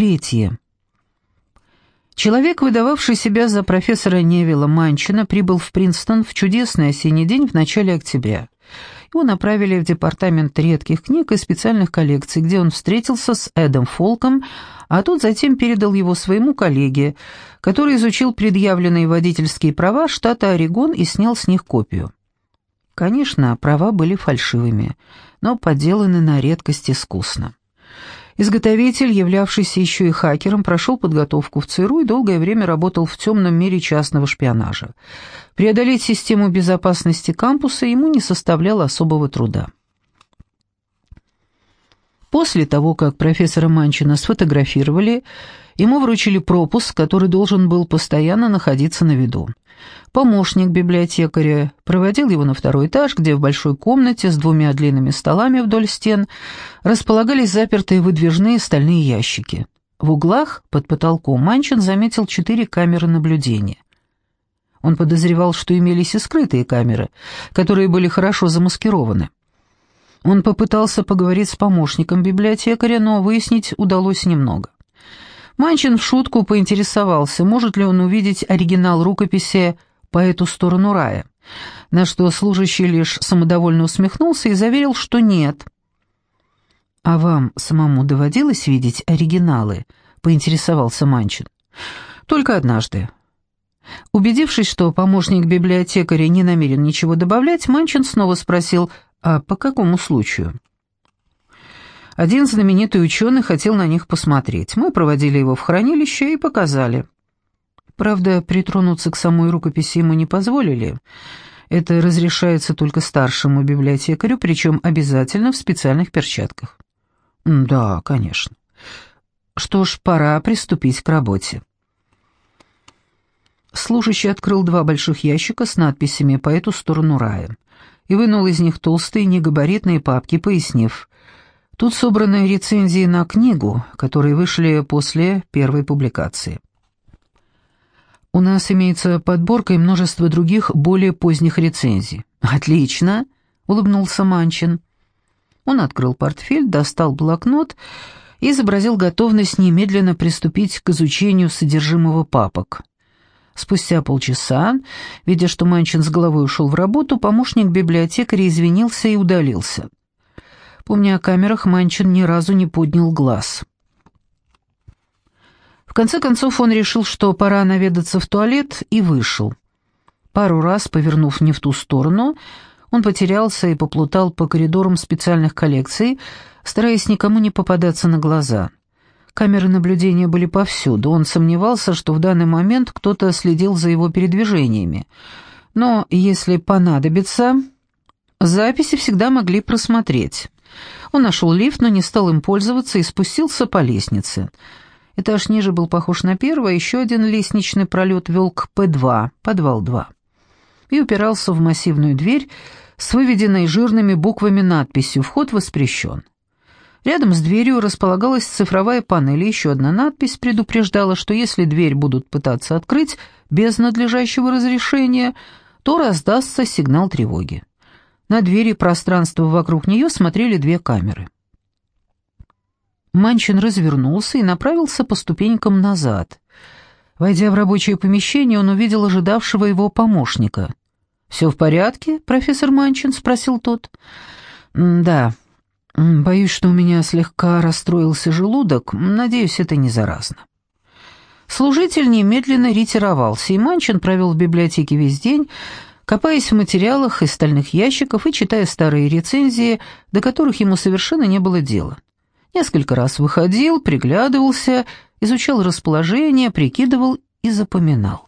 Третье. Человек, выдававший себя за профессора Невилла Манчина, прибыл в Принстон в чудесный осенний день в начале октября. Его направили в департамент редких книг и специальных коллекций, где он встретился с Эдом Фолком, а тот затем передал его своему коллеге, который изучил предъявленные водительские права штата Орегон и снял с них копию. Конечно, права были фальшивыми, но подделаны на редкость искусно. Изготовитель, являвшийся еще и хакером, прошел подготовку в ЦРУ и долгое время работал в темном мире частного шпионажа. Преодолеть систему безопасности кампуса ему не составляло особого труда. После того, как профессора Манчина сфотографировали, ему вручили пропуск, который должен был постоянно находиться на виду. Помощник библиотекаря проводил его на второй этаж, где в большой комнате с двумя длинными столами вдоль стен располагались запертые выдвижные стальные ящики. В углах под потолком Манчин заметил четыре камеры наблюдения. Он подозревал, что имелись и скрытые камеры, которые были хорошо замаскированы. Он попытался поговорить с помощником библиотекаря, но выяснить удалось немного. Манчин в шутку поинтересовался, может ли он увидеть оригинал рукописи по эту сторону рая, на что служащий лишь самодовольно усмехнулся и заверил, что нет. «А вам самому доводилось видеть оригиналы?» — поинтересовался Манчин. «Только однажды». Убедившись, что помощник библиотекаря не намерен ничего добавлять, Манчин снова спросил, а по какому случаю? Один знаменитый ученый хотел на них посмотреть. Мы проводили его в хранилище и показали. Правда, притронуться к самой рукописи ему не позволили. Это разрешается только старшему библиотекарю, причем обязательно в специальных перчатках. Да, конечно. Что ж, пора приступить к работе. Служащий открыл два больших ящика с надписями по эту сторону рая и вынул из них толстые негабаритные папки, пояснив, Тут собраны рецензии на книгу, которые вышли после первой публикации. У нас имеется подборка и множество других более поздних рецензий. Отлично, улыбнулся Манчин. Он открыл портфель, достал блокнот и изобразил готовность немедленно приступить к изучению содержимого папок. Спустя полчаса, видя, что Манчин с головой ушел в работу, помощник библиотекаря извинился и удалился. Помня о камерах, Манчин ни разу не поднял глаз. В конце концов он решил, что пора наведаться в туалет, и вышел. Пару раз, повернув не в ту сторону, он потерялся и поплутал по коридорам специальных коллекций, стараясь никому не попадаться на глаза. Камеры наблюдения были повсюду, он сомневался, что в данный момент кто-то следил за его передвижениями. Но если понадобится, записи всегда могли просмотреть. Он нашел лифт, но не стал им пользоваться и спустился по лестнице. Этаж ниже был похож на первый, а еще один лестничный пролет вел к П2, подвал 2. И упирался в массивную дверь с выведенной жирными буквами надписью «Вход воспрещен». Рядом с дверью располагалась цифровая панель, и еще одна надпись предупреждала, что если дверь будут пытаться открыть без надлежащего разрешения, то раздастся сигнал тревоги. На двери пространство вокруг нее смотрели две камеры. Манчин развернулся и направился по ступенькам назад. Войдя в рабочее помещение, он увидел ожидавшего его помощника. «Все в порядке, профессор Манчин?» — спросил тот. «Да. Боюсь, что у меня слегка расстроился желудок. Надеюсь, это не заразно». Служитель немедленно ретировался, и Манчин провел в библиотеке весь день, копаясь в материалах из стальных ящиков и читая старые рецензии, до которых ему совершенно не было дела. Несколько раз выходил, приглядывался, изучал расположение, прикидывал и запоминал.